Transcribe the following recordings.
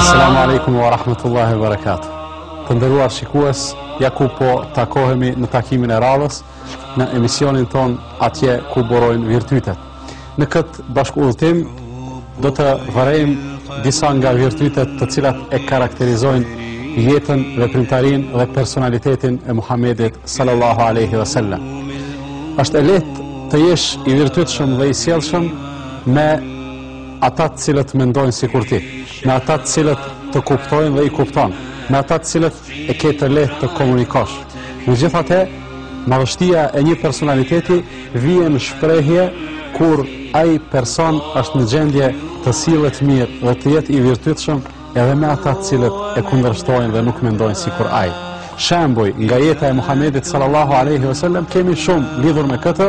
Assalamu alaikum wa rahmatullahi wa barakatuh. Të nderuar shikues, ja ku po takohemi në takimin e radhës në emisionin tonë atje ku burojnë virtytet. Në këtë bashkëudhëtim do të vërejmë disa nga virtytet të cilat e karakterizojnë jetën, veprimtarinë dhe personalitetin e Muhamedit sallallahu alaihi wasallam. Është e lehtë të jesh i virtytshëm dhe i sjellshëm me ata të cilët mendojnë sikur ti, me ata të cilët të kuptojnë dhe i kupton, me ata të cilët e ke të lehtë të komunikosh. Megjithatë, madhështia e një personaliteti vjen në shprehje kur ai person është në gjendje të sillet mirë dhe të jetë i virtytshëm edhe me ata të cilët e kundërshtojnë dhe nuk mendojnë sikur ai. Shembuj nga jeta e Muhamedit sallallahu alaihi wasallam kemi shumë lidhur me këtë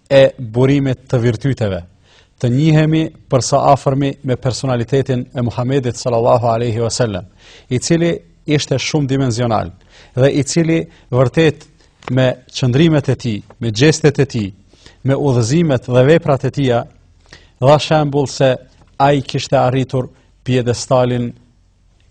e burimit të virtyteve, të njihemi për së afërmi me personalitetin e Muhamedit sallallahu alaihi wasallam, i cili ishte shumëdimensional dhe i cili vërtet me qëndrimet e tij, me gjestet e tij, me udhëzimet dhe veprat e tija, dha shembull se ai kishte arritur piedestalin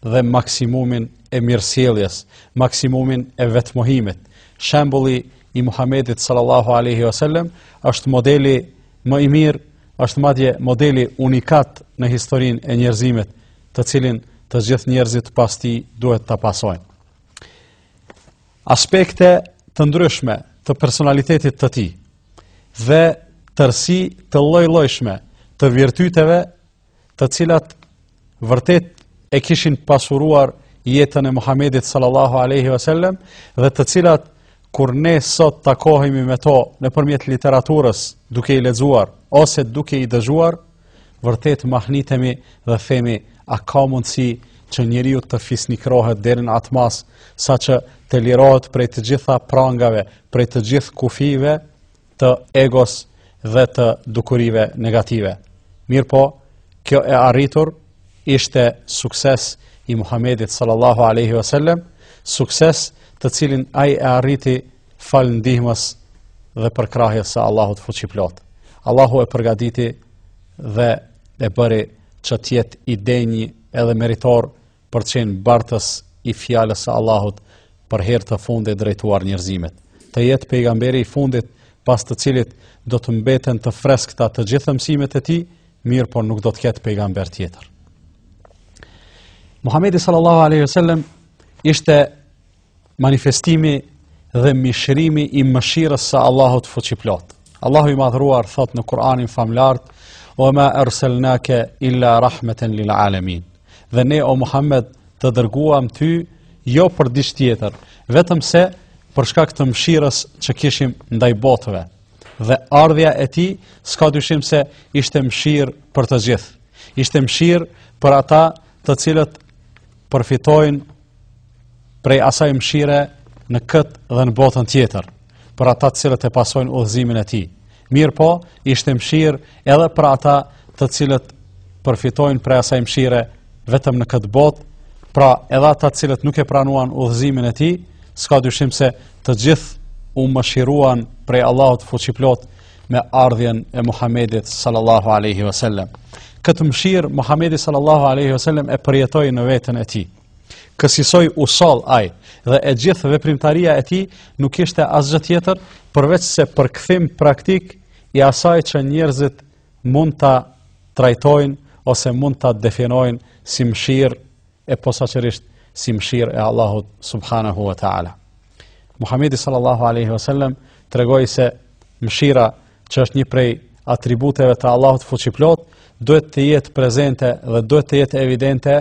dhe maksimumin e mirësjelljes, maksimumin e vetmohimit. Shembulli i Muhamedit sallallahu alaihi wasallam është modeli më i mirë, është madje modeli unikat në historinë e njerëzimit, të cilin të gjithë njerëzit pas tij duhet ta pasojnë. Aspekte të ndryshme të personalitetit të tij dhe tërësi të llojllojshme të virtyteve të cilat vërtet e kishin pasuruar jetën e Muhamedit sallallahu alaihi wasallam dhe të cilat kur ne sot takohemi me to nëpërmjet literaturës, duke i lexuar ose duke i dëgjuar, vërtet mahnitemi dhe themi a ka mundësi që njeriu të fisnikrohet deri në atë masë saqë të lirohet prej të gjitha prangave, prej të gjithë kufijve të egos dhe të dukurive negative. Mirëpo, kjo e arritur ishte sukses i Muhamedit sallallahu alaihi wasallam, sukses të cilin ai e arriti falë ndihmës dhe përkrahjes së Allahut fuqiplotë. Allahu e përgaditi dhe e bëri që të jetë i denjë edhe meritor për të qenë bartës i fjalës së Allahut për herë të fundit drejtuar njerëzimit. Të jetë pejgamberi i fundit pas të cilit do të mbeten të freskëta të gjitha mësimet e tij, mirëpo nuk do të ketë pejgamber tjetër. Muhamedi sallallahu alaihi wasallam ishte Manifestimi dhe mishërimi i mëshirës së Allahut fuqiplotë. Allahu i madhëruar thotë në Kur'anin famëlartë: "Wa ma arsalnaka illa rahmatan lil alamin." Dhe ne o Muhammed të dërguam ty jo për diç tjetër, vetëm se për shkak të mëshirës që kishim ndaj botëve. Dhe ardhja e tij s'ka dyshim se ishte mëshirë për të gjithë. Ishte mëshirë për ata të cilët përfitojnë prej asaj mëshire në këtë dhe në botën tjetër, për ata të cilët e pasojnë udhëzimin e tij. Mirëpo, ishte mëshirë edhe për ata të cilët përfitojnë prej asaj mëshire vetëm në këtë botë, pra edhe ata të cilët nuk e pranuan udhëzimin e tij, s'ka dyshim se të gjithë u mëshiruan prej Allahut fuqiplotë me ardhjen e Muhamedit sallallahu alaihi wasallam. Këtë mëshirë Muhamedi sallallahu alaihi wasallam e përjetoi në veten e tij. Kësisoj u soll ai dhe e gjithë veprimtaria e tij nuk ishte asgjë tjetër përveç se përkthim praktik i asaj që njerëzit mund ta trajtojnë ose mund ta definojnë si mëshirë e posaçërisht si mëshirë e Allahut subhanahu wa taala. Muhamedi sallallahu alaihi wasallam tregoi se mëshira që është një prej atributeve të Allahut fuqiplotë duhet të jetë prezente dhe duhet të jetë evidente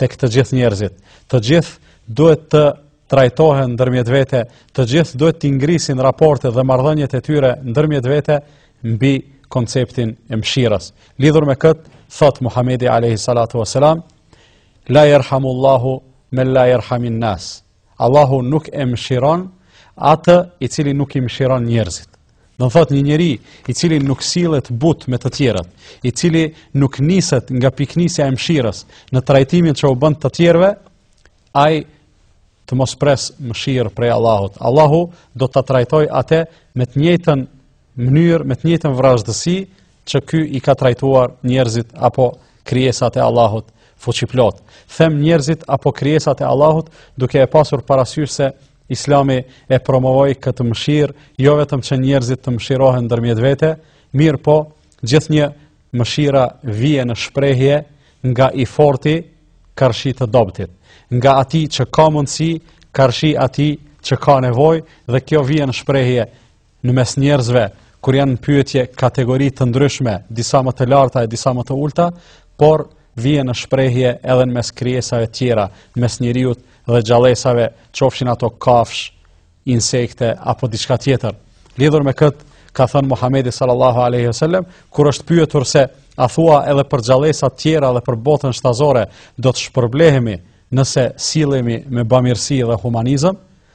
tek të gjithë njerëzit. Të gjithë duhet të trajtohen ndërmjet vete, të gjithë duhet të ngritin raportet dhe marrëdhëniet e tyre ndërmjet vete mbi konceptin e mëshirës. Lidhur me këtë, thotë Muhamedi alayhi salatu wasalam, la yarhamullahu man la yarhamin nas. Allahu nuk e mëshiron atë i cili nuk i mëshiron njerëzit. Domethënë një njeri i cili nuk sillet butë me të tjerët, i cili nuk niset nga pikënisja e mëshirës në trajtimin që u bën të tjerëve, ai të mos presë mëshirë prej Allahut. Allahu do ta trajtojë atë me të njëjtën mënyrë me të njëjtën vrazhdësi që ky i ka trajtuar njerëzit apo krijesat e Allahut fuqiplotë. Them njerëzit apo krijesat e Allahut duke e pasur parasysh se Islami e promovoi këtë mëshirë, jo vetëm që njerëzit të mëshirohen ndërmjet vete, mirëpo gjithnjë mëshira vie në shprehje nga i forti karshi të dobëtit, nga atij që ka mundësi karshi atij që ka nevojë dhe kjo vie në shprehje në mes njerëzve kur janë në pyetje kategori të ndryshme, disa më të larta e disa më të ulta, por vjen në shprehje edhe në mes krijesave tjera, në mes njeriut dhe gjallesave, qofshin ato kafshë, insekte, apo diçka tjetër. Lidhur me këtë, ka thënë Muhamedi sallallahu alaihi wasallam, kur është pyetur se a thua edhe për gjallesat tjera dhe për botën shtazore do të shpërblehemi nëse sillemi me bamirësi dhe humanizëm,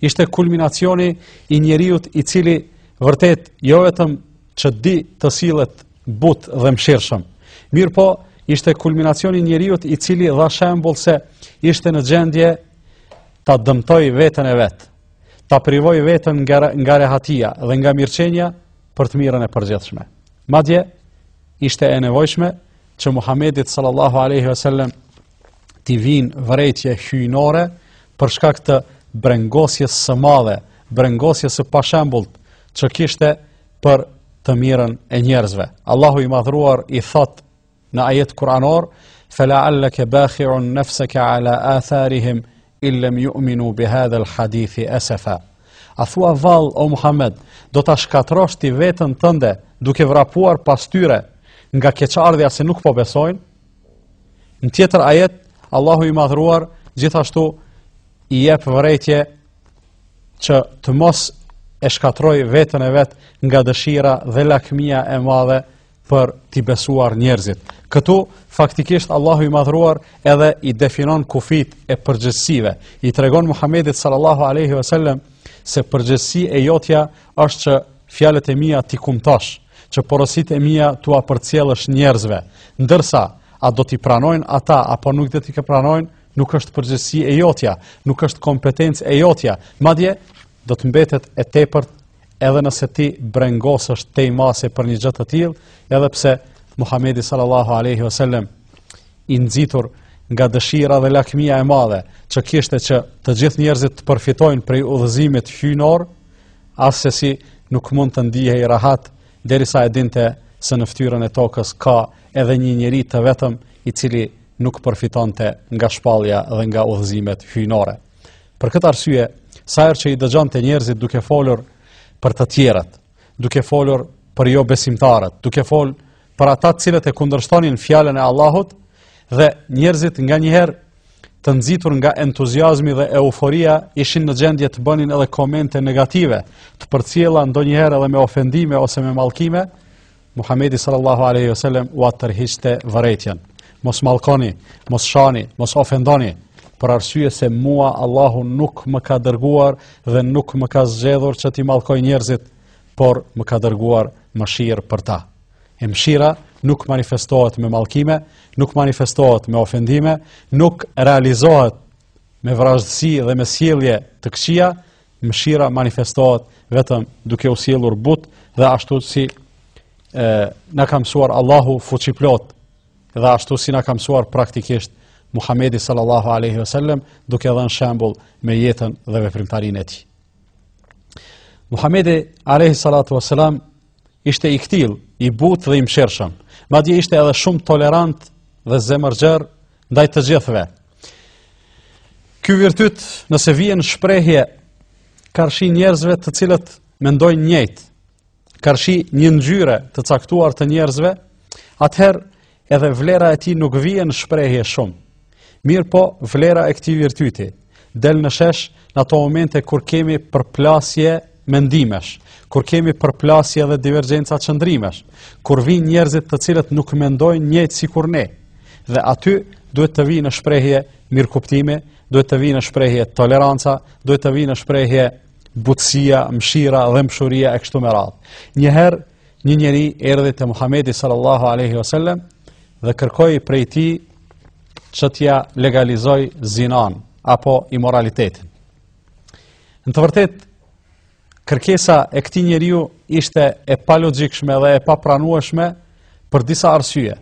ishte kulminacioni i njeriut i cili vërtet jo vetëm që di të sillet butë dhe mëshirshëm. Mirëpo, ishte kulminacioni i njeriut i cili dha shembull se ishte në gjendje ta dëmtojë veten e vet, ta privojë veten nga, nga rehatia dhe nga mirëqenia për të mirën e përgjithshme. Madje, ishte e nevojshme që Muhamedit sallallahu aleyhi ve sellem t'i vijnë vërejtje hyjnore për shkak të brengosjes së madhe, brengosjes së pashembullt që kishte për të mirën e njerëzve. Allahu i madhëruar i thotë në ajet kuranor, fe lealleke bakhiun nefseke ala atharihim in lem juminu bi hadhel hadithi esefa. A thua vallë, o Muhamed, do ta shkatërrosh ti veten tënde duke vrapuar pas tyre nga keqardhja se nuk po besojnë, Në tjetër ajet, Allahu i madhëruar gjithashtu i jep vërejtje që të mos e shkatërrojë veten e vet nga dëshira dhe lakmia e madhe për t'i besuar njerëzit. Këtu, faktikisht, Allahu i madhëruar edhe i definon kufijtë e përgjegjësive. I tregon Muhamedit sallallahu aleyhi ve sellem se përgjegjësi e jotja është që fjalët e mia t'i kumtosh, që porositë e mia t'ua përcjellësh njerëzve, ndërsa a do t'i pranojnë ata apo nuk do t'i pranojnë, nuk është përgjegjësi e jotja, nuk është kompetencë e jotja, madje do të mbetet e tepërt edhe nëse ti brengosesh tej mase për një gjë të tillë, edhe pse Muhamedi sallallahu aleyhi ve sellem i nxitur nga dëshira dhe lakmia e madhe që kishte që të gjithë njerëzit të përfitojnë prej udhëzimit hyjnor, Assesi nuk mund të ndihej rahat, derisa e dinte se në fytyrën e tokës ka edhe një njeri të vetëm i cili nuk përfitonte nga shpallja dhe nga udhëzimet hyjnore. Për këtë arsye, sa herë që i dëgjonte njerëzit duke folur për të tjerët, duke folur për jobesimtarët, duke fol për ata të cilët e kundërshtonin fjalën e Allahut, dhe njerëzit nganjëherë të nxitur nga entuziazmi dhe euforia ishin në gjendje të bënin edhe komente negative, të përcjella ndonjëherë edhe me ofendime ose me mallkime, Muhamedi sallallahu alaihi wasallam ua tërhiqte vërejtjen. Mos mallkoni, mos shani, mos ofendoni, për arsye se mua Allahu nuk më ka dërguar dhe nuk më ka zgjedhur që t'i mallkoj njerëzit, por më ka dërguar mëshirë për ta. E mëshira nuk manifestohet me mallkime, nuk manifestohet me ofendime, nuk realizohet me vrazhdësi dhe me sjellje të këqija, mëshira manifestohet vetëm duke u sjellur butë dhe ashtu si e, na ka mësuar Allahu fuqiplotë dhe ashtu si na ka mësuar praktikisht Muhamedi sallallahu aleyhi ve sellem duke dhënë shembull me jetën dhe veprimtarinë e tij. Muhamedi aleyhi salatu ve selam Ishte i këtillë, i butë dhe i mëshirshëm. Madje ishte edhe shumë tolerant dhe zemërgjerë ndaj të gjithëve. Ky virtyt, nëse vjen në shprehje karshi njerëzve të cilët mendojnë njëjtë, karshi një ngjyre të caktuar të njerëzve, atëherë edhe vlera e tij nuk vjen në shprehje shumë. Mirëpo, vlera e këtij virtyti del në shesh në ato momente kur kemi përplasje mendimesh, kur kemi përplasje dhe divergjenca qëndrimesh, kur vijnë njerëzit të cilët nuk mendojnë njëjtë sikur ne. Dhe aty duhet të vijë në shprehje mirëkuptimi, duhet të vijë në shprehje toleranca, duhet të vijë në shprehje butësia, mëshira dhe mençuria e kështu me radhë. Njëherë Një njeri erdhi te Muhamedi sallallahu alaihi wasallam dhe kërkoi prej tij që t'ia legalizojë zinanë apo imoralitetin. Në të vërtetë, kërkesa e këtij njeriu ishte e palogjikshme dhe e papranueshme për disa arsye.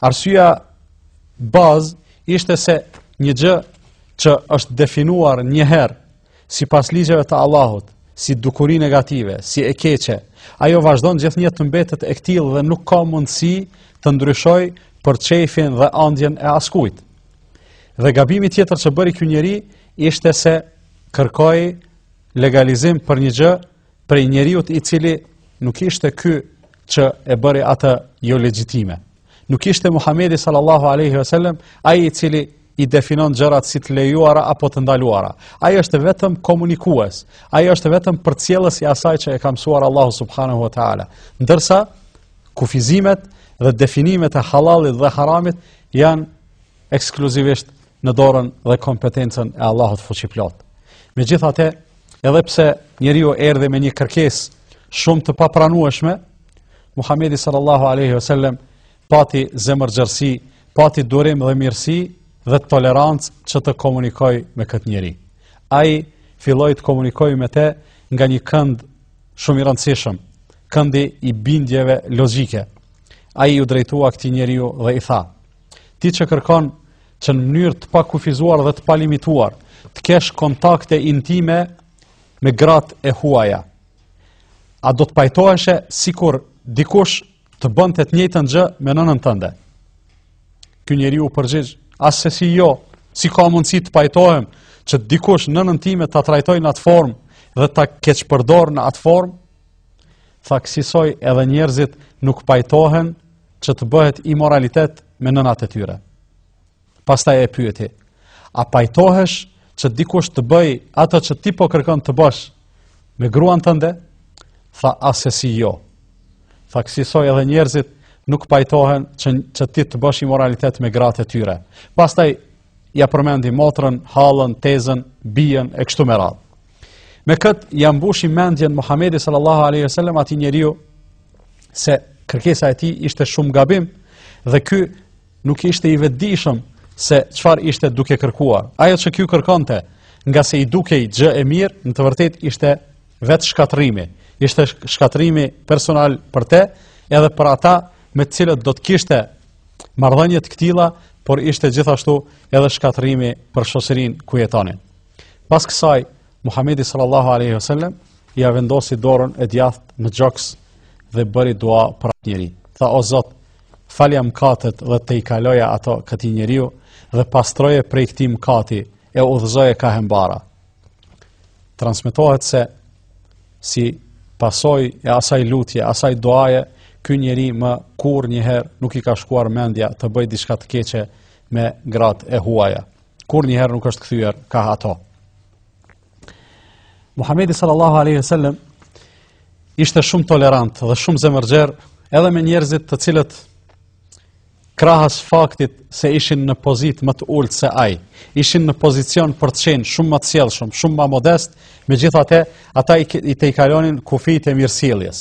Arsyeja bazë ishte se një gjë që është definuar njëherë sipas ligjeve të Allahut, si dukuri negative, si e keqe, ajo vazhdon gjithnjë të mbetet e këtillë dhe nuk ka mundësi të ndryshojë për qejfin dhe andjen e askujt. Dhe gabimi tjetër që bëri ky njeri, ishte se kërkoi legalizim për një gjë prej njeriut i cili nuk ishte ky që e bëri atë jolegjitime. Nuk ishte Muhamedi sallallahu alaihi wasallam ai i cili i definon gjërat si të lejuara apo të ndaluara. Ai është vetëm komunikues. Ai është vetëm përcjellës i asaj që e ka mësuar Allahu subhanahu wa taala. Ndërsa kufizimet dhe definimet e halalit dhe haramit janë ekskluzivisht në dorën dhe kompetencën e Allahut fuqiplotë. Megjithatë, edhe pse njeriu erdhi me një kërkesë shumë të papranueshme, Muhamedi sallallahu alaihi wasallam pati zemërgjerësi, pati durim dhe mirësi dhe tolerancë që të komunikojë me këtë njeri. Ai filloi të komunikojë me të nga një kënd shumë i rëndësishëm, këndi i bindjeve logjike. Ai iu drejtua këtij njeriu dhe i tha: "Ti që kërkon që në mënyrë të pakufizuar dhe të palimituar të kesh kontakte intime me gratë e huaja, A do të pajtoheshe sikur dikush të bënte të njëjtën gjë me nënën tënde? Ky njeri u përgjigj, asesi jo, si ka mundësi të pajtohem që dikush nënën time ta trajtojë në atë formë dhe ta keqpërdorë në atë formë? Tha kësisoj edhe njerëzit nuk pajtohen që të bëhet imoralitet me nënat e tyre. Pastaj e pyeti, a pajtohesh që dikush të bëjë atë që ti po kërkon të bësh me gruan tënde? Tha asesi jo. Tha kësisoj edhe njerëzit nuk pajtohen që, që ti të bësh imoralitet me gratë e tyre. Pastaj ia përmendi motrën, halën, tezen, bijën e kështu me radhë. Me këtë ia mbushi mendjen Muhamedi sallallahu alaihi wasallam atij njeriu se kërkesa e tij ishte shumë gabim dhe ky nuk ishte i vetëdijshëm se çfarë ishte duke kërkuar. Ajo që ky kërkonte, ngase i dukej gjë e mirë, në të vërtetë ishte vetë shkatërrimi. Ishte shkatërrimi personal për te, edhe për ato me të cilat do të kishte marrëdhënie të këtilla, por ishte gjithashtu edhe shkatërrimi për shoqërinë ku jetonin. Pas kësaj, Muhamedi sallallahu alaihi wasallam ia vendosi dorën e djathtë në gjoks dhe bëri dua për atë njeri. Tha o Zot, falja mkatet dhe tejkaloja ato këtij njeriu dhe pastroje prej këtij mkati e udhëzoje kah e mbara. Transmetohet se si pasojë e asaj lutje, asaj duaje, ky njeri më kurrnjëherë nuk i ka shkuar mendja të bëjë diçka të keqe me gratë e huaja. Kurrnjëherë nuk është kthyer kah ato. Muhamedi sallallahu alaihi wasallam ishte shumë tolerant dhe shumë zemërgjerë edhe me njerëzit të cilët krahas faktit se ishin në pozitë më të ulët se ai, ishin në pozicion për të qenë shumë më të sjellshëm, shumë më modestë, megjithatë ata i, i tejkalonin kufijtë e mirësjelljes.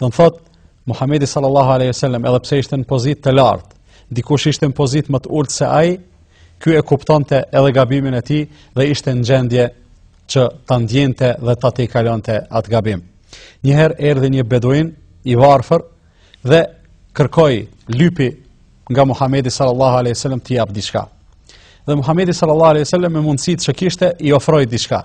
Do të thotë Muhamedi sallallahu alaihi wasallam edhe pse ishte në pozitë të lartë, dikush ishte në pozitë më të ulët se ai, ky e kuptonte edhe gabimin e tij dhe ishte në gjendje që ta ndjente dhe ta tejkalonte atë gabim. Një herë erdhi një beduin i varfër dhe kërkoi lypi nga Muhamedi sallallahu alaihi wasallam t'i japë diçka. Dhe Muhamedi sallallahu alaihi wasallam me mundësitë që kishte i ofroi diçka.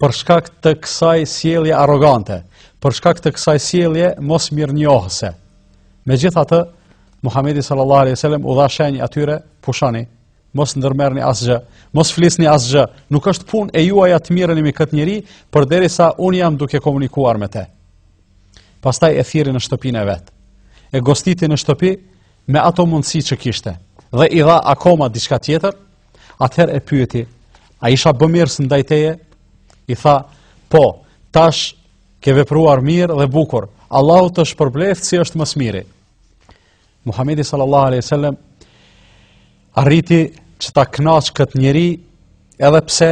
për shkak të kësaj sjellje arrogante, për shkak të kësaj sjellje mosmirënjohëse. Megjithatë, Muhamedi sallallahu alaihi wasallam u dha shenjë atyre, pushoni, mos ndërmerrni asgjë, mos flisni asgjë, nuk është punë e juaja të merreni me këtë njeri, përderisa unë jam duke komunikuar me të. Pastaj e thirri në shtëpinë e vet. E gostiti në shtëpi me ato mundësi që kishte dhe i dha akoma diçka tjetër, Atëherë e pyeti, a isha bëmirës ndaj teje? I tha, po, tash ke vepruar mirë dhe bukur, Allahu të shpërbleftë si është më së miri. Muhamedi sallallahu alaihi wasallam arriti që ta kënaqë këtë njeri edhe pse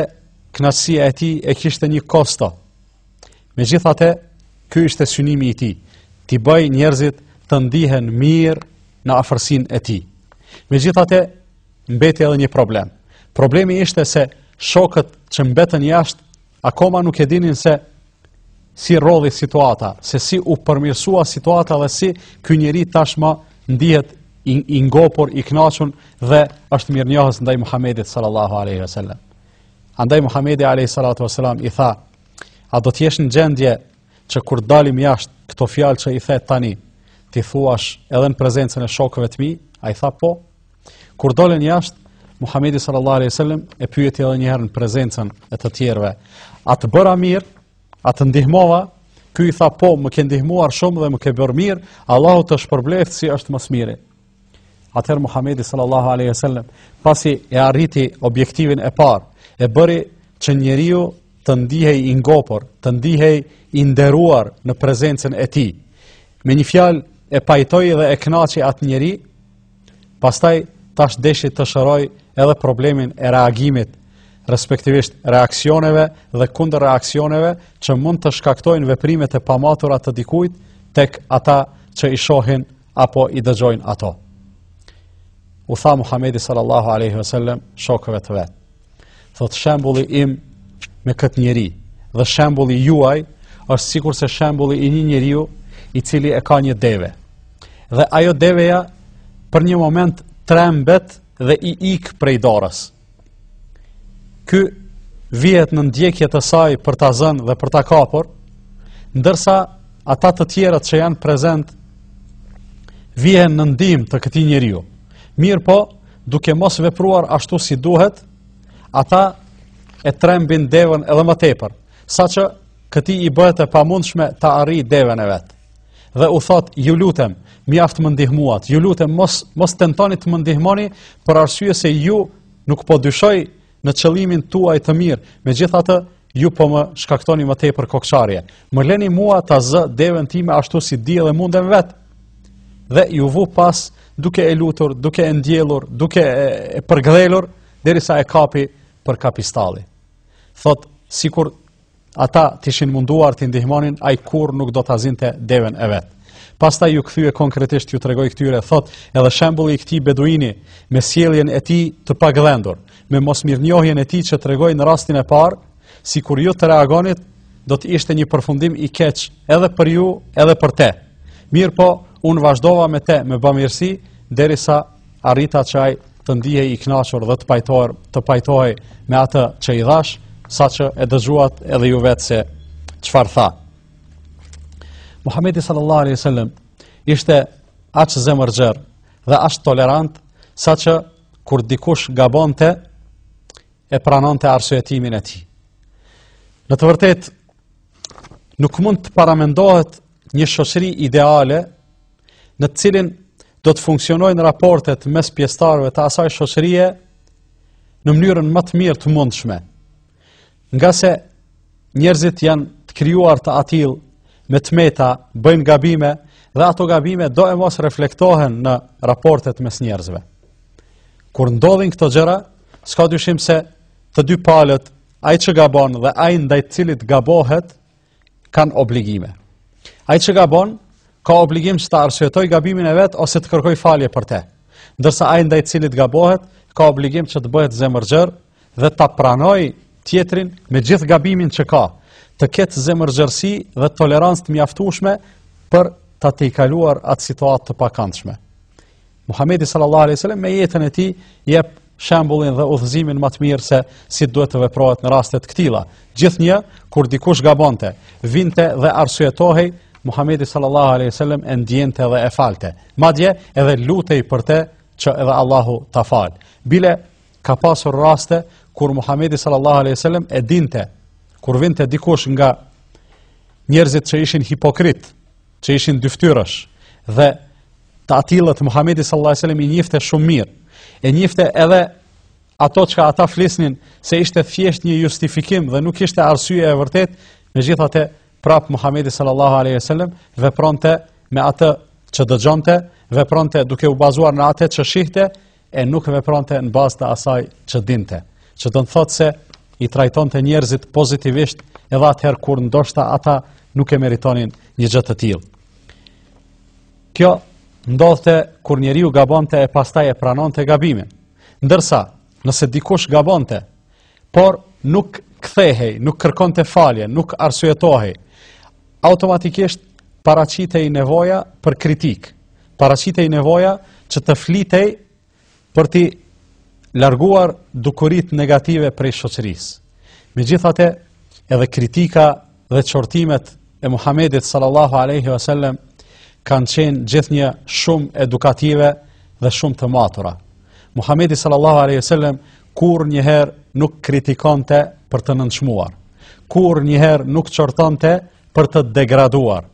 kënaqësia e tij e kishte një kosto. Megjithatë, ky ishte synimi i tij, t'i bëjë njerëzit të ndihen mirë në afërsinë e tij. Megjithatë, mbeti edhe një problem. Problemi ishte se shokët që mbetën jashtë akoma nuk e dinin se si rrodhi situata, se si u përmirësua situata dhe si ky njeri tashmë ndihet i, i ngopur, i kënaqur dhe është mirënjohës ndaj Muhamedit sallallahu alaihi wasallam. Andaj Muhamedi alaihi salatu wasallam i tha: "A do të jesh në gjendje që kur dalim jashtë këto fjalë që i the tani, t'i thuash edhe në prezencën e shokëve të mi?" Ai tha: "Po." Kur dolën jashtë, Muhamedi sallallahu alaihi wasallam e pyeti edhe një herë në prezencën e të tjerëve, "A të bëra mirë? A të ndihmova?" Ky i tha, "Po, më ke ndihmuar shumë dhe më ke bërë mirë, Allahu të shpërbleftë si është më së miri." Atëherë Muhamedi sallallahu alaihi wasallam, pasi e arriti objektivin e parë, e bëri që njeriu të ndihej i ngopur, të ndihej i nderuar në prezencën e tij. Me një fjalë e pajtoi dhe e kënaqi atë njeri Pastaj tash deshi të shërojë edhe problemin e reagimit, respektivisht reaksioneve dhe kundërreaksioneve që mund të shkaktojnë veprimet e pamatura të dikujt tek ata që i shohin apo i dëgjojnë ato. U tha Muhamedi sallallahu alaihi wasallam shokëve të vet. Thotë shembulli im me këtë njeri dhe shembulli juaj është sikurse shembulli i një njeriu i cili e ka një deve. Dhe ajo deveja për një moment trembet dhe i ikën prej dorës. Ky vihet në ndjekje të saj për ta zënë dhe për ta kapur, ndërsa ata të tjerët që janë prezent vihen në ndihmë të këtij njeriu. Mirëpo, duke mos vepruar ashtu si duhet, ata e trembin devenë edhe më tepër, saqë këtij i bëhet e pamundshme ta arrijë devenë e vet. Dhe u thotë, ju lutem, mjaft më ndihmuat, ju lutem, mos, mos tentoni të më ndihmoni, për arsye se ju nuk po dyshoj në qëllimin tuaj të mirë, megjithatë ju po më shkaktoni më tepër kokçarje. Më leni mua ta zë devën time ashtu si di dhe mundem vet. Dhe iu vu pas duke e lutur, duke e ndjellur, duke e përgdhelur derisa e kapi për kapistalli. Thot sikur ata të ishin munduar t'i ndihmonin, ai kurrë nuk do ta zinte devën e vet. Pastaj iu kthye konkretisht iu tregoi këtyre, thot, edhe shembulli i këtij beduini me sjelljen e tij të pagdhendur, me mosmirënjohjen e tij që tregoi në rastin e parë, sikur ju të reagonit, do të ishte një përfundim i keq edhe për ju, edhe për te. Mirëpo, unë vazhdova me te me bamirësi, derisa Arrita që ai të ndihej i kënaqur dhe të pajtohej me atë që i dhash, saqë e dëgjuat edhe ju vetë se çfarë tha. Muhamedi sallallahu alaihi wasallam ishte aq zemërgjer dhe aq tolerant saqë kur dikush gabonte e pranonte arsyetimin e tij. Në të vërtetë nuk mund të paramendohet një shoqëri ideale në të cilin do të funksionojnë raportet mes pjesëtarëve të asaj shoqërie në mënyrën ma të mirë të mundshme. Ngase njerëzit janë të krijuar të atill me të meta, bëjnë gabime dhe ato gabime doemos reflektohen në raportet mes njerëzve. Kur ndodhin këto gjëra, s'ka dyshim se të dy palët, ai që gabon dhe ai ndaj të cilit gabohet, kanë obligime. Ai që gabon ka obligim që ta arsyetojë gabimin e vet ose të kërkojë falje për te. Ndërsa ai ndaj të cilit gabohet ka obligim që të bëhet zemërgjër dhe ta pranojë tjetrin me gjithë gabimin që ka, të ketë zemërgjërsi dhe tolerancë të mjaftueshme për ta tejkaluar atë situatë të pakëndshme. Muhamedi sallallahu alaihi wasallam me jetën e tij jep shembullin dhe udhëzimin ma të mirë se si duhet të veprohet në raste të këtilla. Gjithnjë kur dikush gabonte, vinte dhe arsyetohej Muhamedi sallallahu alaihi wasallam e ndjente dhe e falte. Madje edhe lutej për te që edhe Allahu ta fal. Bile ka pasur raste kur Muhamedi sallallahu alaihi wasallam e dinte kur vinte dikush nga njerëzit që ishin hipokrit, që ishin dyftyrësh dhe të atillët Muhamedi sallallahu alaihi wasallam i njifte shumë mirë. E njifte edhe ato që ata flisnin se ishte thjesht një justifikim dhe nuk ishte arsye e vërtet, megjithatë prap Muhamedi sallallahu alaihi wasallam vepronte me atë që dëgjonte, vepronte duke u bazuar në atë që shihte e nuk vepronte në bazë të asaj që dinte. Që do të thotë se i trajtonte njerëzit pozitivisht edhe atëherë kur ndoshta ata nuk e meritonin një gjë të tillë. Kjo ndodhte kur njeriu gabonte e pastaj e pranonte gabimin. Ndërsa, nëse dikush gabonte, por nuk kthehej, nuk kërkonte falje, nuk arsyetohej, automatikisht paraqitej nevoja për kritikë, paraqitej nevoja që të flitej për t'i larguar dukuritë negative prej shoqërisë. Megjithatë, edhe kritika dhe qortimet e Muhammedit sallallahu aleyhi vësallem kanë qenë gjithnjë shumë edukative dhe shumë të matura. Muhammedi sallallahu aleyhi vësallem kurrnjëherë nuk kritikonte për të nënçmuar, kurrnjëherë nuk qortonte për të degraduar,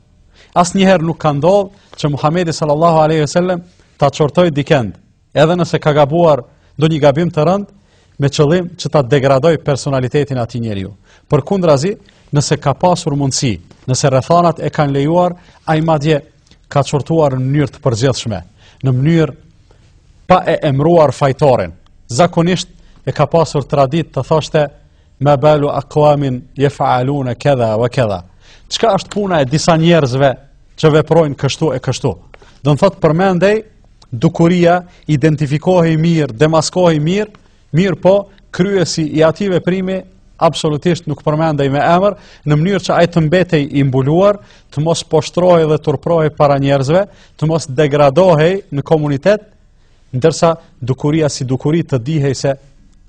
Asnjëherë nuk ka ndodhë që Muhamedi sallallahu alaihi wasallam ta qortojë dikënd, edhe nëse ka gabuar ndonjë gabim të rëndë, me qëllim që ta degradojë personalitetin e atij njeriu. Përkundrazi, nëse ka pasur mundësi, nëse rrethanat e kanë lejuar, ai madje ka qortuar në mënyrë të përgjithshme, në mënyrë pa e emëruar fajtorin. Zakonisht e ka pasur traditë të thoshte Ma balu aqwamin yaf'alun kadha wa kadha. Çka është puna e disa njerëzve që veprojnë kështu e kështu? Do të thotë përmendej dukuria, identifikohej mirë, demaskohej mirë, mirëpo kryesi i atij veprimi absolutisht nuk përmendej me emër, në mënyrë që ai të mbetej i mbuluar, të mos poshtrohej dhe turprohej para njerëzve, të mos degradohej në komunitet, Ndërsa dukuria si dukuri të dihej se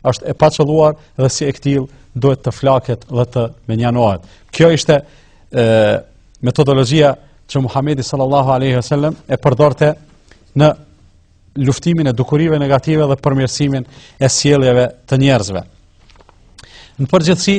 është e paqëlluar dhe si e këtillë duhet të flaket dhe të mënjanohet. Kjo ishte e, metodologjia që Muhamedi sallallahu alaihi wasallam e përdorte në luftimin e dukurive negative dhe përmirësimin e sjelljeve të njerëzve. Në përgjithësi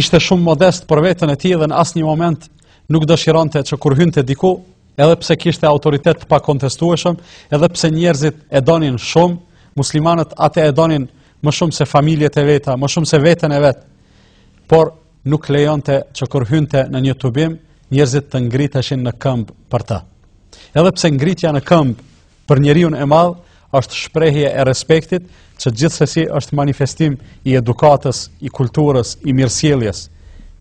ishte shumë modest për veten e tij dhe në asnjë moment nuk dëshironte që kur hynte diku edhe pse kishte autoritet të pakontestueshëm, edhe pse njerëzit e donin shumë, muslimanët atë e donin më shumë se familjet e veta, më shumë se veten e vet. Por nuk lejonte që kur hynte në një tubim, njerëzit të ngriteshin në këmbë për të. Edhe pse ngritja në këmbë për njeriun e madh është shprehje e respektit që gjithsesi është manifestim i edukatës, i kulturës, i mirësjelljes.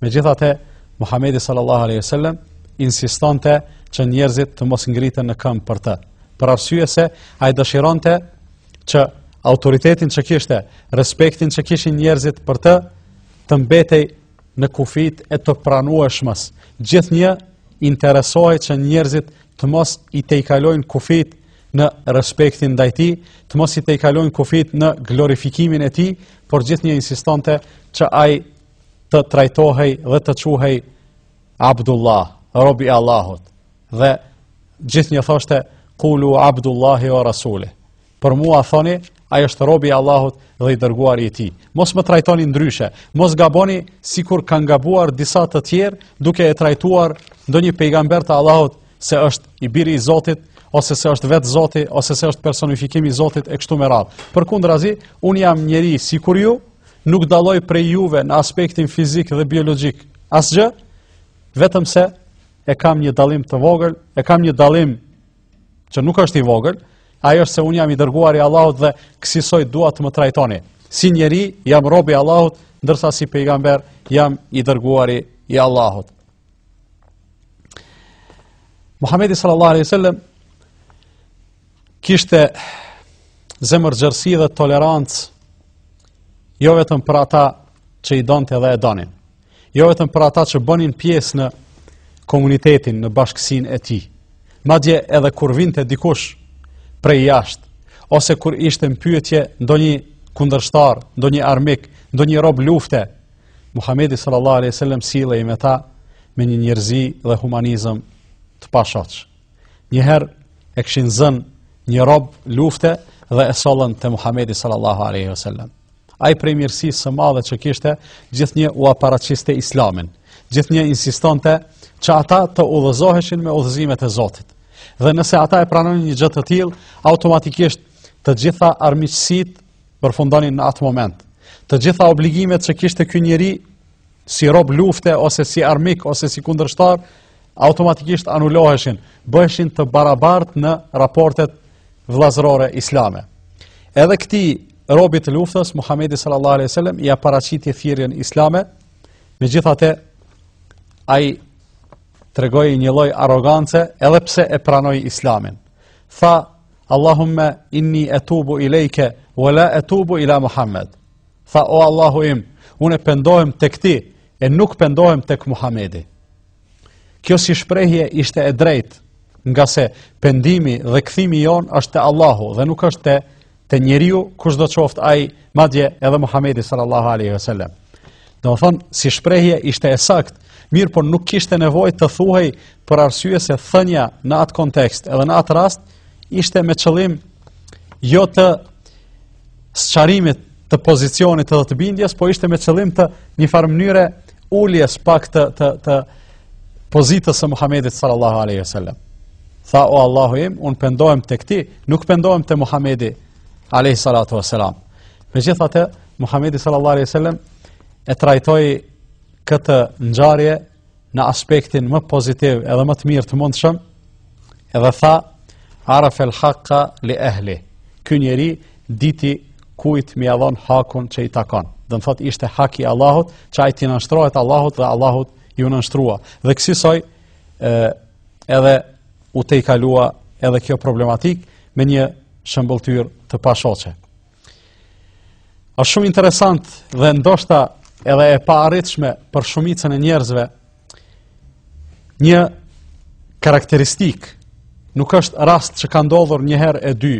Megjithatë, Muhamedi sallallahu alaihi wasallam insistonte që njerëzit të mos ngriten në këmbë për të. Për arsye se ai dëshironte që autoritetin që kishte, respektin që kishin njerëzit për të, të mbetej në kufijtë e të pranueshmes. Gjithnjë interesohej që njerëzit të mos i tejkalojnë kufijtë në respektin ndaj tij, të mos i tejkalojnë kufijtë në glorifikimin e tij, por gjithnjë insistonte që ai të trajtohej dhe të quhej Abdullah, rob i Allahut, dhe gjithnjë thoshte, kulu Abdullahi wa Rasuluh, për mua thoni, ai është robi i Allahut dhe i dërguari i tij. Mos më trajtoni ndryshe, mos gaboni sikur kanë gabuar disa të tjerë duke e trajtuar ndonjë pejgamber të Allahut se është i biri i Zotit ose se është vetë Zoti ose se është personifikim i Zotit e kështu me radhë. Përkundrazi, unë jam njeri sikur ju, nuk dalloj prej juve në aspektin fizik dhe biologjik asgjë, vetëm se e kam një dallim të vogël, e kam një dallim që nuk është i vogël, ajo është se unë jam i dërguar i Allahut dhe kësisoj dua të më trajtoni. Si njeri jam rob i Allahut, ndërsa si pejgamber jam i dërguar i Allahut. Muhamedi sallallahu alaihi wasallam kishte zemërgjerësi dhe tolerancë jo vetëm për ata që i donte dhe e donin, jo vetëm për ata që bënin pjesë në komunitetin, në bashkësinë e tij. Madje edhe kur vinte dikush prej jashtë, ose kur ishte në pyetje ndonjë kundërshtar, ndonjë armik, ndonjë rob lufte, Muhamedi sallallahu alaihi wasallam sillej me ta me një njerëzi dhe humanizëm të pashoq. Njëherë e kishin zënë një rob lufte dhe e sollën te Muhamedi sallallahu alaihi wasallam. Ai prej mirësisë së madhe që kishte, gjithnjë ua paraqiste Islamin. Gjithnjë insistonte që ata të udhëzoheshin me udhëzimet e Zotit. Dhe nëse ata e pranonin një gjë të tillë, automatikisht të gjitha armiqësitë përfundonin në atë moment. Të gjitha obligimet që kishte ky njeri si rob lufte ose si armik ose si kundërshtar, automatikisht anuloheshin, bëheshin të barabartë në raportet vëllazërore islame. Edhe këtij robi të luftës, Muhammedi sallallahu aleyhi sallam, ia paraqiti thirjen islame, megjithatë, ai tregoi një lloj arogance, edhe pse e pranoi islamin. Tha, Allahumme inni etubu ilejke, wala etubu ila Muhammed. Tha o Allahu im, unë pendohem tek ti, e nuk pendohem tek Muhamedi. Kjo si shprehje ishte e drejtë, ngase pendimi dhe kthimi jonë është te Allahu dhe nuk është te, te njeriu kushdo qoftë ai madje edhe Muhamedi sallallahu aleyhi sallam. Domethënë, si shprehje ishte e saktë, mirëpo nuk kishte nevojë të thuhej për arsye se thënia në atë kontekst edhe në atë rast, ishte me qëllim jo të sqarimit të pozicionit edhe të bindjes, po ishte me qëllim të një farë mënyre uljes pak të, të, të pozitës së Muhammedit sallallahu aleyhi sallam. Tha, o Allahu im, unë pendohem te ti, nuk pendohem te Muhammedi aleyhi sallatu sallam. Megjithatë, Muhammedi sallallahu aleyhi sallam e trajtoi këtë ngjarje në aspektin më pozitiv edhe më të mirë të mundshëm, edhe tha, arafe el haqqa li ehli, ky njeri diti kujt mi adhon hakun që i takon. Domethënë, ishte hak i Allahut, që ai t'i nënshtrohet Allahut dhe Allahut iu nënshtrua. Dhe kësisoj, edhe u tejkalua edhe kjo problematikë me një shëmbëlltyrë të pashoqe. Është shumë interesant dhe ndoshta edhe e paarritshme për shumicën e njerëzve një karakteristikë nuk është rast që ka ndodhur një herë e dy,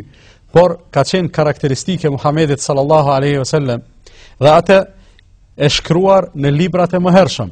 por ka qenë karakteristikë e Muhamedit sallallahu alaihi wasallam dhe atë e shkruar në librat e mëhershëm,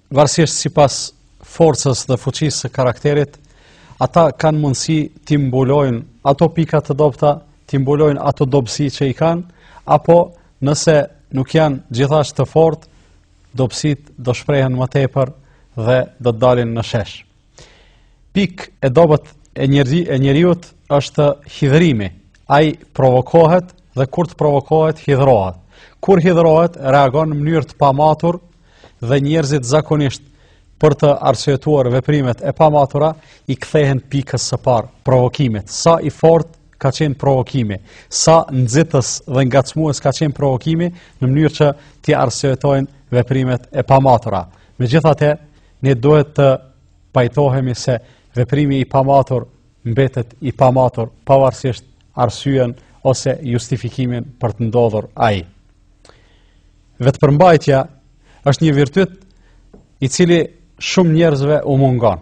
varësisht sipas forcës dhe fuqisë së karakterit, ata kanë mundësi t'i mbulojnë ato pika të dobëta, t'i mbulojnë ato dobësi që i kanë, apo nëse nuk janë gjithaq të fortë, dobësitë do shprehen më tepër dhe do të dalin në shesh. Pikë e dobët e njerëzi e njeriut është hidhërimi. Ai provokohet dhe kur të provokohet hidhërohet. Kur hidhërohet reagon në mënyrë të pamatur dhe njerëzit zakonisht për të arsyetuar veprimet e pamatura i kthehen pikës së parë, provokimit. Sa i fortë ka qenë provokimi, sa nxitës dhe ngacmues ka qenë provokimi në mënyrë që t'i arsyetojnë veprimet e pamatura. Megjithatë, Ne duhet të pajtohemi se veprimi i pamatur mbetet i pamatur pavarësisht arsyen ose justifikimin për të ndodhur ai. Vetëpërmbajtja është një virtyt i cili shumë njerëzve u mungon.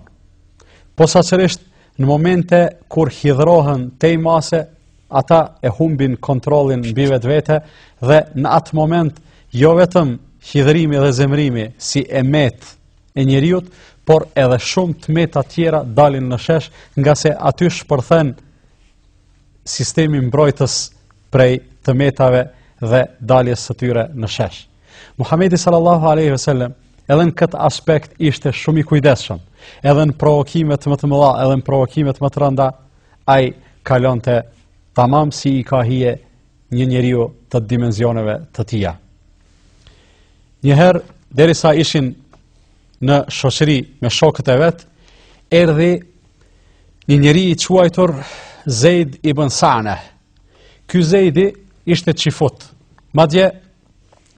Posaçërisht Në momente kur hidhrohen tej mase, ata e humbin kontrollin mbi vetvete dhe në atë moment jo vetëm hidhrimi dhe zemrimi si e metë e njeriut, por edhe shumë të meta tjera dalin në shesh, ngase aty shpërthen sistemi mbrojtës prej të metave dhe daljes së tyre në shesh. Muhamedi sallallahu alaihi wasallam edhe në këtë aspekt ishte shumë i kujdesshëm. Edhe në provokimet më të mëdha, edhe në provokimet më të rënda, ai kalonte tamam si i ka hije një njeriu të dimensioneve të tija. Njëherë, derisa ishin në shoqëri me shokët e vet, erdhi një njeri i quajtur Zejd ibn Sane. Ky Zejdi ishte çifut. Madje,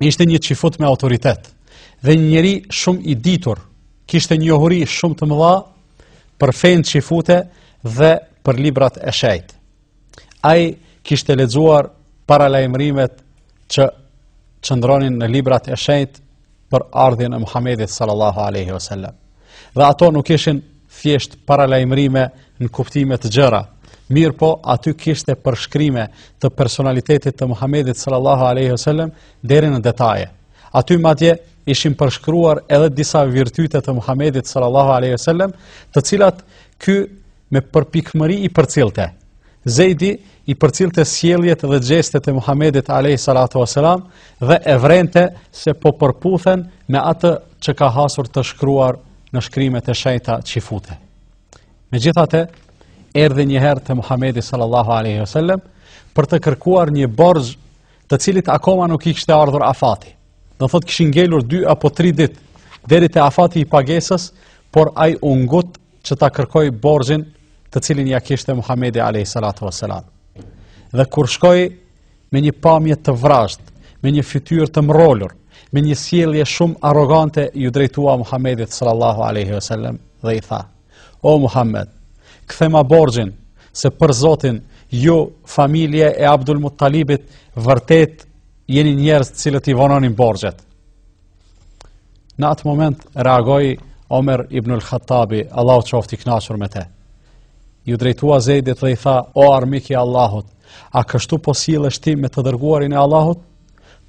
ishte një çifut me autoritet dhe një njeri shumë i ditur, kishte njohuri shumë të mëdha për fenë çifute dhe për librat e shenjtë. Ai kishte lexuar paralajmërimet që qëndronin në librat e shenjtë për ardhjen e Muhamedit sallallahu alaihi wasallam. Dhe ato nuk ishin thjesht paralajmërime në kuptime të gjëra, mirëpo aty kishte përshkrime të personalitetit të Muhamedit sallallahu alaihi wasallam deri në detaje. Aty madje ishin përshkruar edhe disa virtyte të Muhamedit sallallahu alaihi wasallam, të cilat ky me përpikmëri i përcillte. Zejdi i përcillte sjelljet dhe gjestet e Muhamedit alayhi salatu wasalam dhe e vërente se po përputhen me atë që ka hasur të shkruar në shkrimet e shenjta çifute. Megjithatë, erdhi një herë te Muhamedi sallallahu alaihi wasallam për të kërkuar një borxh të cilit akoma nuk i kishte ardhur afati. Do thotë kishin ngelur 2 apo 3 ditë deri te afati i pagesës, por ai u ngut që ta kërkojë borxhin të cilin ia kishte Muhamedi alayhi salatu wasalam. Dhe kur shkoi me një pamje të vrazhdë, me një fytyrë të mrolur, me një sjellje shumë arrogante iu drejtua Muhamedit sallallahu alaihi wasallam dhe i tha: "O Muhamed, kthema borxhin se për Zotin ju familje e Abdul Muttalibit vërtet jeni njerëz të cilët i vononin borxhet." Në atë moment reagoi Omer ibn al-Khattabi, Allahu qoftë i kënaqur me të. Iu drejtua Zejdit dhe i tha: "O armik i Allahut, a kështu po sillesh ti me të dërguarin e Allahut?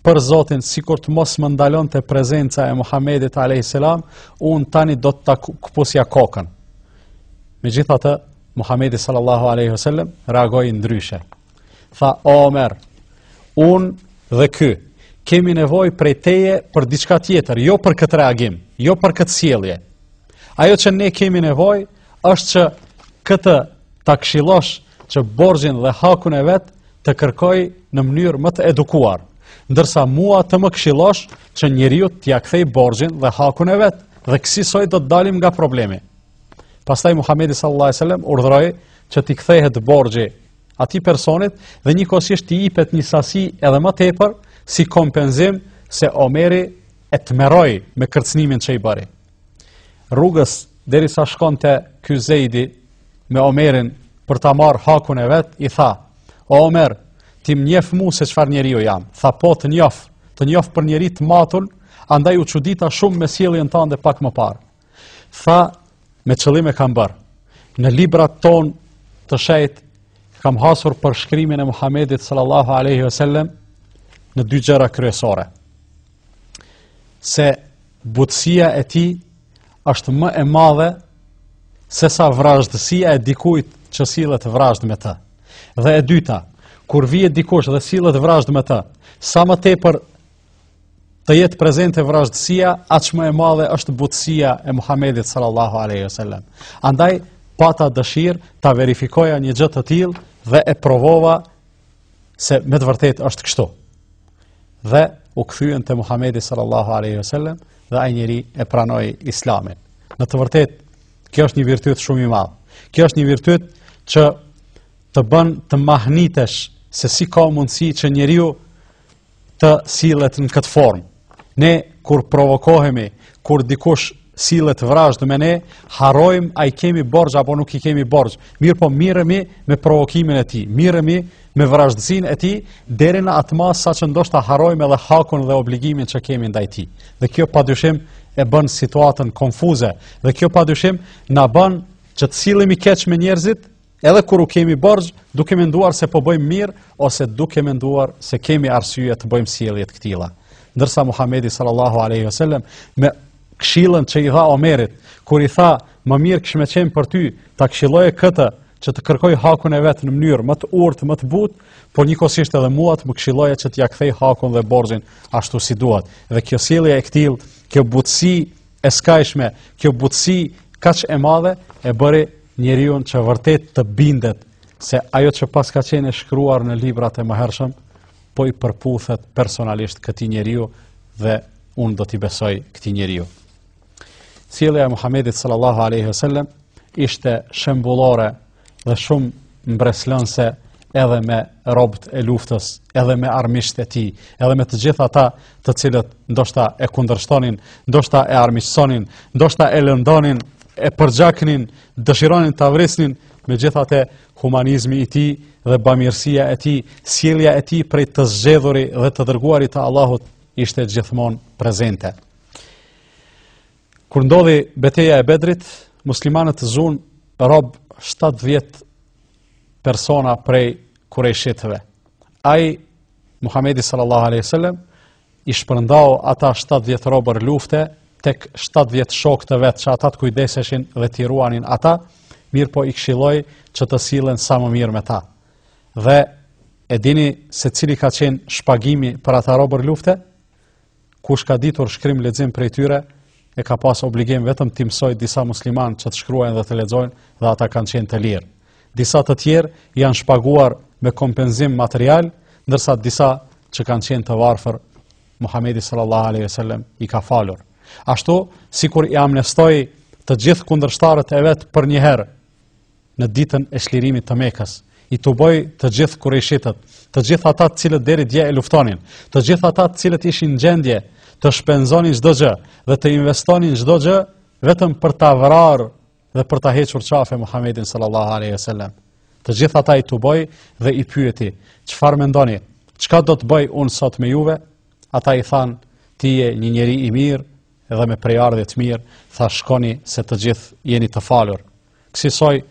Për Zotin, sikur të mos më ndalonte prezenca e Muhamedit alayhis salam, unë tani do të ta këpusja kokën." Megjithatë, Muhamedi sallallahu alaihi wasallam reagoi ndryshe. Tha Omer, unë dhe ky kemi nevojë prej teje për diçka tjetër, jo për këtë reagim, jo për këtë sjellje. Ajo që ne kemi nevojë është që këtë ta këshillosh që borxhin dhe hakun e vet ta kërkojë në mënyrë më të edukuar, ndërsa mua të më këshillosh që njeriut t'ia kthej borxhin dhe hakun e vet dhe kësisoj do të dalim nga problemi. Pastaj Muhamedi sallallahu alajhi wasallam urdhëroi që t'i kthehet borxhi atij personit dhe njëkohësisht t'i jepet një sasi edhe më tepër si kompenzim se Omeri e tmerroi me kërcënimin që i bëri. Rrugës derisa shkonte ky Zeidi me Omerin për ta marrë hakun e vet, i tha: "O Omer, ti më njef mu se çfarë njeriu jam." Tha: "Po të njof, të njof për njeri të matur, andaj u çudita shumë me sjelljen tënde pak më parë." Tha, me qëllim e kam bërë, në librat tanë të shenjtë, kam hasur përshkrimin e Muhamedit sallallahu alaihi wasallam në dy gjëra kryesore. Se butësia e tij është më e madhe sesa vrazhdësia e dikujt që sillet vrazhdë me të. Dhe e dyta, kur vjen dikush dhe sillet vrazhdë me të, sa më tepër të jetë prezente vrazhdësia, aq më e madhe është butësia e Muhamedit sallallahu alaihi wasallam. Andaj pata dëshirë ta verifikoja një gjë të tillë dhe e provova se me të vërtetë është kështu. Dhe u kthyen te Muhamedi sallallahu alaihi wasallam dhe ai njeri e pranoi Islamin. Në të vërtetë ky është një virtyt shumë i madh. Ky është një virtyt që të bën të mahnitesh se si ka mundësi që njeriu të sillet në këtë formë. Ne kur provokohemi, kur dikush sillet vrazhdë me ne, harrojmë a i kemi borxh apo nuk i kemi borxh. Mirëpo merremi me provokimin e tij, merremi me vrazhdësinë e tij deri në atë masë saqë ndoshta harrojmë edhe hakun dhe obligimin që kemi ndaj tij. Dhe kjo padyshim e bën situatën konfuze dhe kjo padyshim na bën që të sillemi keq me njerëzit Edhe kur u kemi borxh, duke menduar se po bëjmë mirë ose duke menduar se kemi arsye të bëjmë sjellje të këtilla. Ndërsa Muhamedi sallallahu alaihi wasallam me këshillën që i dha Omerit, kur i tha, "Më mirë kish me qenë për ty, ta këshilloje këtë që të kërkojë hakun e vet në mënyrë më të urtë, më të butë, por njëkohësisht edhe mua të më këshilloje që t'ia kthej hakun dhe borxhin ashtu si duhet." Dhe kjo sjellje e këtillë, kjo butësi e skajshme, kjo butësi kaq e madhe e bëri njeriun që vërtet të bindet se ajo që paska qenë e shkruar në librat e mëhershëm po i përputhet personalisht këtij njeriu dhe unë do t'i besoj këtij njeriu. Sjellja e Muhamedit sallallahu alaihi wasallam ishte shembullore dhe shumë mbresëlënëse edhe me robët e luftës, edhe me armiqtë e tij, edhe me të gjithë ata të cilët ndoshta e kundërshtonin, ndoshta e armiqësonin, ndoshta e lëndonin e përgjaknin, dëshironin ta vrisnin, megjithatë humanizmi i tij dhe bamirësia e tij, sjellja e tij prej të zgjedhuri dhe të dërguari të Allahut ishte gjithmonë prezente. Kur ndodhi beteja e Bedrit, muslimanët zunë rob 70 persona prej kurejshitëve. Ai, Muhamedi sallallahu aleyhi sallam, i shpërndau ata 70 robër lufte tek 70 shokë të vet që ata të kujdeseshin dhe t'i ruanin ata, mirëpo i këshilloi që të sillen sa më mirë me ta. Dhe e dini se cili ka qenë shpagimi për ata robër lufte? Kush ka ditur shkrim lexim prej tyre, e ka pas obligim vetëm t'i mësojë disa muslimanë që të shkruajnë dhe të lexojnë dhe ata kanë qenë të lirë. Disa të tjerë janë shpaguar me kompenzim material, ndërsa disa që kanë qenë të varfër, Muhamedi sallallahu alaihi wasallam i ka falur. Ashtu sikur i amnestoi të gjithë kundërshtarët e vet përnjëherë në ditën e çlirimit të Mekës, i tuboi të gjithë kurejshitët, të gjithë ata të cilët deri dje e luftonin, të gjithë ata të cilët ishin në gjendje të shpenzonin çdo gjë dhe të investonin çdo gjë vetëm për ta vrarë dhe për ta hequr qafe Muhamedin sallallahu alaihi wasallam. Të gjithë ata i tuboi dhe i pyeti, "Çfarë mendoni? Çka do të bëj unë sot me juve?" Ata i thanë, "Ti je një njeri i mirë dhe me prejardhje të mirë, tha shkoni se të gjithë jeni të falur." Kësisoj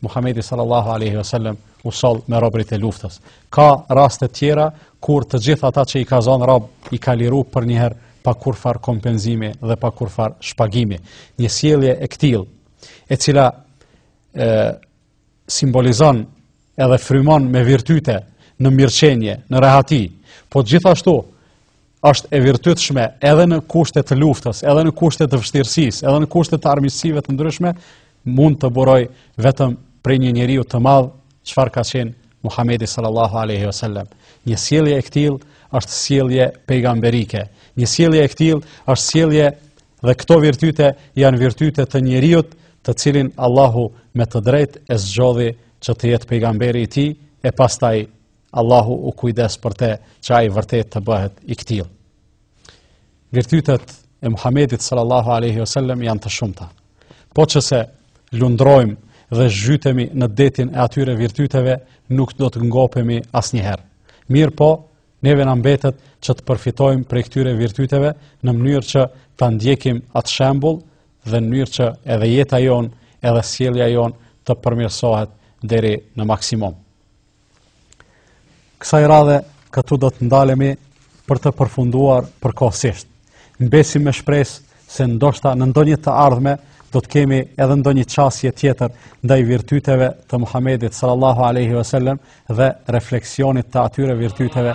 Muhamedi sallallahu alaihi wasallam u soll me robërit e luftës. Ka raste tjera kur të gjithë ata që i ka zon rob i ka liru përnjëherë pa kurfar kompenzimi dhe pa kurfar shpagimi. Një sjellje e këtillë, e cila e simbolizon edhe frymon me virtyte në mirëqenie, në rehati, po gjithashtu është e virtytshme edhe në kushte të luftës, edhe në kushte të vështirësisë, edhe në kushte të armiqësive të ndryshme, mund të burojë vetëm prej një njeriu të madh, çfarë ka qenë Muhamedi sallallahu alaihi wasallam. Një sjellje e këtillë është sjellje pejgamberike. Një sjellje e këtillë është sjellje dhe këto virtyte janë virtyte të njeriut të cilin Allahu me të drejtë e zgjodhi që të jetë pejgamberi i tij e pastaj Allahu u kujdes për te që ai vërtet të bëhet i këtillë. Virtytet e Muhamedit sallallahu aleyhi ve sellem janë të shumta. Po qe se lundrojmë dhe zhytemi në detin e atyre virtyteve, nuk do të ngopemi asnjëherë. Mirëpo, neve na mbetet që të përfitojmë prej këtyre virtyteve në mënyrë që ta ndjekim atë shembull dhe në mënyrë që edhe jeta jonë, edhe sjellja jonë të përmirësohet deri në maksimum. Kësaj radhe këtu do të ndalemi për të përfunduar përkohësisht. Mbesim me shpresë se ndoshta në ndonjë të ardhme do të kemi edhe ndonjë çasje tjetër ndaj virtyteve të Muhamedit sallallahu alaihi wasallam dhe refleksionit të atyre virtyteve